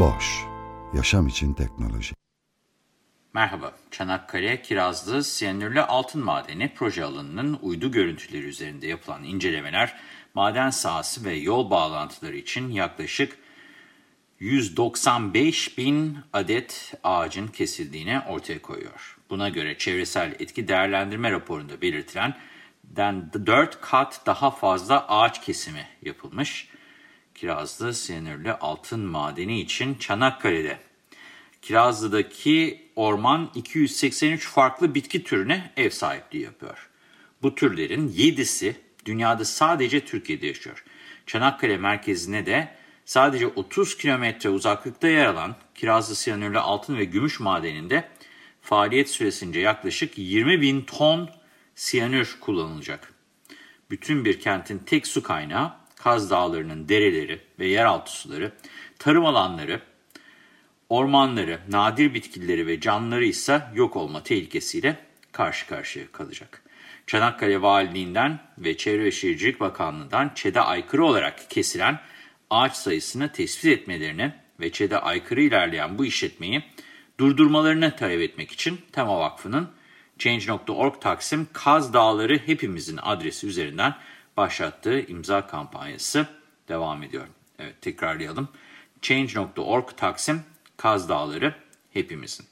Boş, yaşam için teknoloji. Merhaba, Çanakkale Kirazlı Siyanürlü Altın Madeni proje alanının uydu görüntüleri üzerinde yapılan incelemeler, maden sahası ve yol bağlantıları için yaklaşık 195 bin adet ağacın kesildiğini ortaya koyuyor. Buna göre çevresel etki değerlendirme raporunda belirtilen 4 kat daha fazla ağaç kesimi yapılmış. Kirazlı Siyanürlü Altın Madeni için Çanakkale'de. Kirazlı'daki orman 283 farklı bitki türüne ev sahipliği yapıyor. Bu türlerin 7'si dünyada sadece Türkiye'de yaşıyor. Çanakkale merkezine de sadece 30 kilometre uzaklıkta yer alan Kirazlı Siyanürlü Altın ve Gümüş Madeni'nde faaliyet süresince yaklaşık 20 bin ton siyanür kullanılacak. Bütün bir kentin tek su kaynağı Kaz Dağları'nın dereleri ve yeraltı suları, tarım alanları, ormanları, nadir bitkileri ve canlıları ise yok olma tehlikesiyle karşı karşıya kalacak. Çanakkale Valiliğinden ve Çevre ve Şehircilik Bakanlığı'ndan ÇED'e aykırı olarak kesilen ağaç sayısını tespit etmelerini ve ÇED'e aykırı ilerleyen bu işletmeyi durdurmalarını talep etmek için Tema Vakfı'nın Change.org Taksim Kaz Dağları Hepimizin adresi üzerinden başlattığı imza kampanyası devam ediyor. Evet tekrarlayalım. Change.org Taksim Kaz Dağları Hepimizin.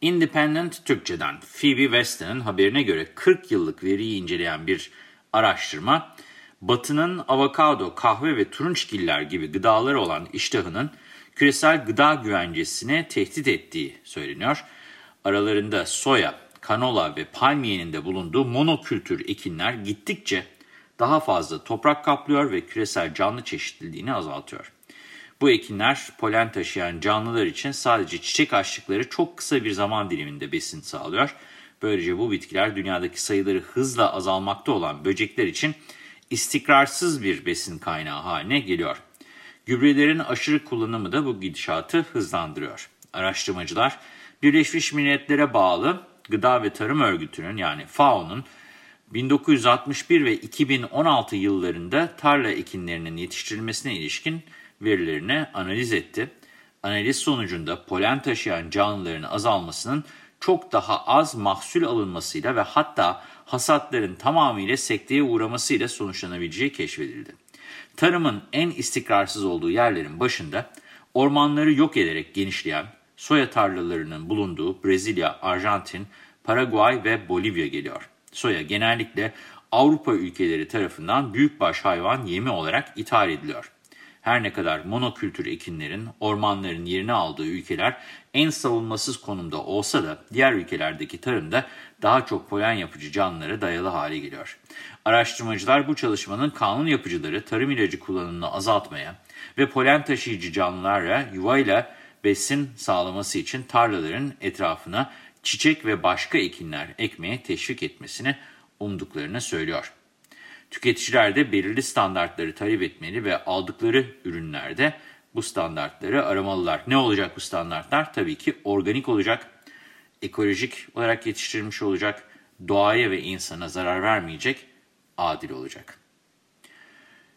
Independent Türkçe'den Phoebe Weston'ın haberine göre 40 yıllık veriyi inceleyen bir araştırma, Batı'nın avokado, kahve ve turunçgiller gibi gıdaları olan iştahının küresel gıda güvencesine tehdit ettiği söyleniyor. Aralarında soya, kanola ve palmiyenin de bulunduğu monokültür ekinler gittikçe daha fazla toprak kaplıyor ve küresel canlı çeşitliliğini azaltıyor. Bu ekinler polen taşıyan canlılar için sadece çiçek açtıkları çok kısa bir zaman diliminde besin sağlıyor. Böylece bu bitkiler dünyadaki sayıları hızla azalmakta olan böcekler için istikrarsız bir besin kaynağı haline geliyor. Gübrelerin aşırı kullanımı da bu gidişatı hızlandırıyor. Araştırmacılar Birleşmiş Milletler'e bağlı Gıda ve Tarım Örgütü'nün yani FAO'nun 1961 ve 2016 yıllarında tarla ekinlerinin yetiştirilmesine ilişkin verilerini analiz etti. Analiz sonucunda polen taşıyan canlıların azalmasının çok daha az mahsul alınmasıyla ve hatta hasatların tamamıyla sekteye uğramasıyla sonuçlanabileceği keşfedildi. Tarımın en istikrarsız olduğu yerlerin başında ormanları yok ederek genişleyen soya tarlalarının bulunduğu Brezilya, Arjantin, Paraguay ve Bolivya geliyor. Soya genellikle Avrupa ülkeleri tarafından büyükbaş hayvan yemi olarak ithal ediliyor. Her ne kadar monokültür ekinlerin, ormanların yerini aldığı ülkeler en savunmasız konumda olsa da diğer ülkelerdeki tarımda daha çok polen yapıcı canlılara dayalı hale geliyor. Araştırmacılar bu çalışmanın kanun yapıcıları tarım ilacı kullanımını azaltmaya ve polen taşıyıcı canlılarla yuvayla besin sağlaması için tarlaların etrafına çiçek ve başka ekinler ekmeye teşvik etmesini umduklarını söylüyor. Tüketiciler de belirli standartları talep etmeli ve aldıkları ürünlerde bu standartları aramalılar. Ne olacak bu standartlar? Tabii ki organik olacak, ekolojik olarak yetiştirilmiş olacak, doğaya ve insana zarar vermeyecek, adil olacak.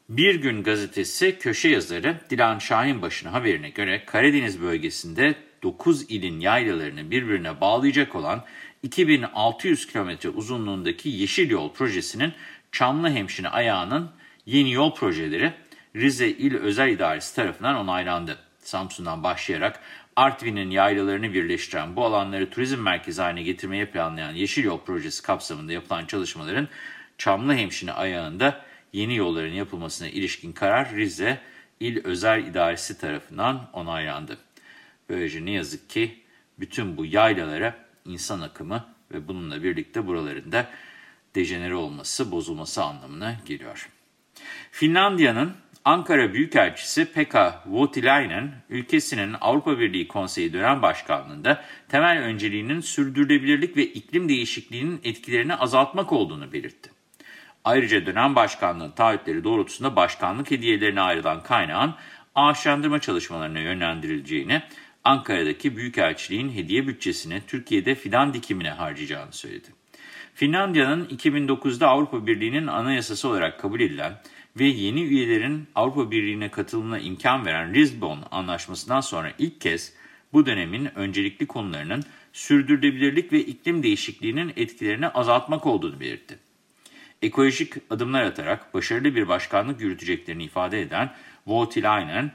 Bir Gün Gazetesi köşe yazarı Dilan Şahinbaşı'nın haberine göre Karadeniz bölgesinde 9 ilin yaylalarını birbirine bağlayacak olan 2600 kilometre uzunluğundaki Yeşil Yol projesinin Çamlıhemşine ayağının yeni yol projeleri Rize İl Özel İdaresi tarafından onaylandı. Samsun'dan başlayarak Artvin'in yaylalarını birleştiren bu alanları turizm merkezi haline getirmeye planlayan Yeşil Yol projesi kapsamında yapılan çalışmaların Çamlıhemşine ayağında yeni yolların yapılmasına ilişkin karar Rize İl Özel İdaresi tarafından onaylandı. Böylece ne yazık ki bütün bu yaylalara insan akımı ve bununla birlikte buralarında dejenere olması, bozulması anlamına geliyor. Finlandiya'nın Ankara Büyükelçisi Pekka Voutilainen, ülkesinin Avrupa Birliği Konseyi dönem başkanlığında temel önceliğinin sürdürülebilirlik ve iklim değişikliğinin etkilerini azaltmak olduğunu belirtti. Ayrıca dönem başkanlığı taahhütleri doğrultusunda başkanlık hediyelerine ayrılan kaynağın ağaçlandırma çalışmalarına yönlendirileceğini, Ankara'daki Büyükelçiliğin hediye bütçesini Türkiye'de fidan dikimine harcayacağını söyledi. Finlandiya'nın 2009'da Avrupa Birliği'nin anayasası olarak kabul edilen ve yeni üyelerin Avrupa Birliği'ne katılımına imkan veren Lisbon Anlaşması'ndan sonra ilk kez bu dönemin öncelikli konularının sürdürülebilirlik ve iklim değişikliğinin etkilerini azaltmak olduğunu belirtti. Ekolojik adımlar atarak başarılı bir başkanlık yürüteceklerini ifade eden Voutilainen,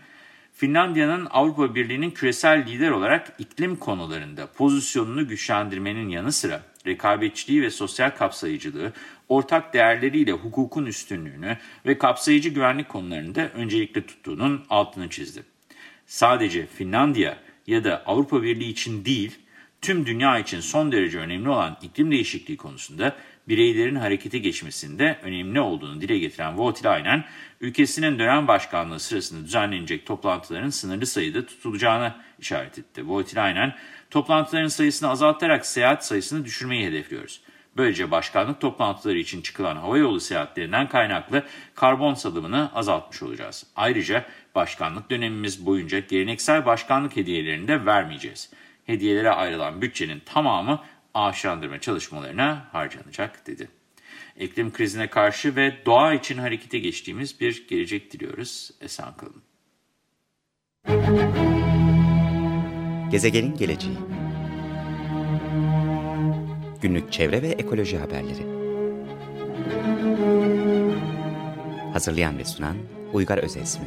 Finlandiya'nın Avrupa Birliği'nin küresel lider olarak iklim konularında pozisyonunu güçlendirmenin yanı sıra rekabetçiliği ve sosyal kapsayıcılığı, ortak değerleriyle hukukun üstünlüğünü ve kapsayıcı güvenlik konularında öncelikle tuttuğunun altını çizdi. Sadece Finlandiya ya da Avrupa Birliği için değil, tüm dünya için son derece önemli olan iklim değişikliği konusunda bireylerin harekete geçmesinde önemli olduğunu dile getiren Voutilainen, ülkesinin dönem başkanlığı sırasında düzenlenecek toplantıların sınırlı sayıda tutulacağına işaret etti. Voutilainen, toplantıların sayısını azaltarak seyahat sayısını düşürmeyi hedefliyoruz. Böylece başkanlık toplantıları için çıkılan havayolu seyahatlerinden kaynaklı karbon salımını azaltmış olacağız. Ayrıca başkanlık dönemimiz boyunca geleneksel başkanlık hediyelerini de vermeyeceğiz. Hediyelere ayrılan bütçenin tamamı ağaçlandırma çalışmalarına harcanacak dedi. İklim krizine karşı ve doğa için harekete geçtiğimiz bir gelecek diliyoruz. Esen kalın. Gezegenin geleceği Günlük çevre ve ekoloji haberleri Hazırlayan ve sunan Uygar Özesmi